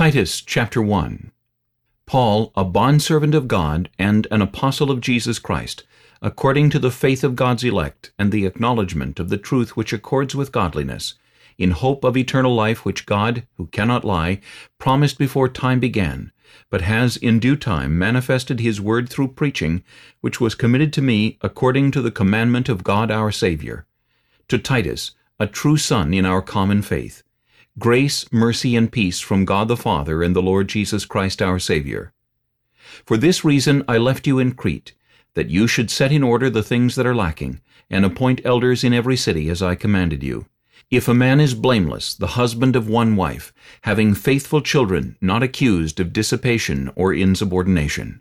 Titus chapter 1 Paul, a bondservant of God and an apostle of Jesus Christ, according to the faith of God's elect and the acknowledgement of the truth which accords with godliness, in hope of eternal life which God, who cannot lie, promised before time began, but has in due time manifested his word through preaching, which was committed to me according to the commandment of God our Saviour. To Titus, a true son in our common faith, grace, mercy, and peace from God the Father and the Lord Jesus Christ our Saviour. For this reason I left you in Crete, that you should set in order the things that are lacking, and appoint elders in every city as I commanded you. If a man is blameless, the husband of one wife, having faithful children, not accused of dissipation or insubordination.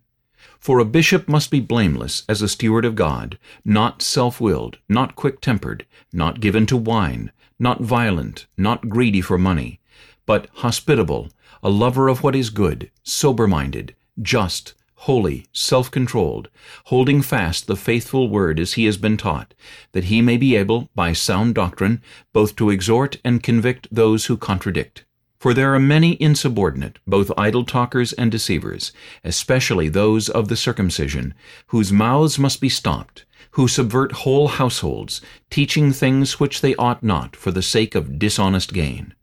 For a bishop must be blameless as a steward of God, not self-willed, not quick-tempered, not given to wine, not violent, not greedy for money, but hospitable, a lover of what is good, sober-minded, just, holy, self-controlled, holding fast the faithful word as he has been taught, that he may be able, by sound doctrine, both to exhort and convict those who contradict. For there are many insubordinate, both idle talkers and deceivers, especially those of the circumcision, whose mouths must be stopped, who subvert whole households, teaching things which they ought not for the sake of dishonest gain.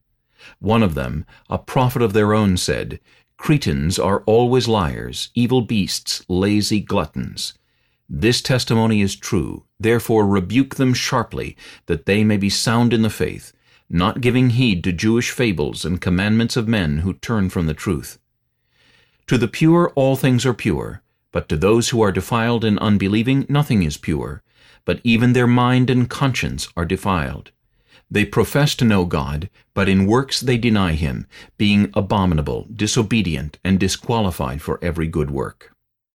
One of them, a prophet of their own, said, Cretans are always liars, evil beasts, lazy gluttons. This testimony is true, therefore rebuke them sharply, that they may be sound in the faith, not giving heed to Jewish fables and commandments of men who turn from the truth. To the pure all things are pure, but to those who are defiled and unbelieving nothing is pure, but even their mind and conscience are defiled. They profess to know God, but in works they deny him, being abominable, disobedient, and disqualified for every good work.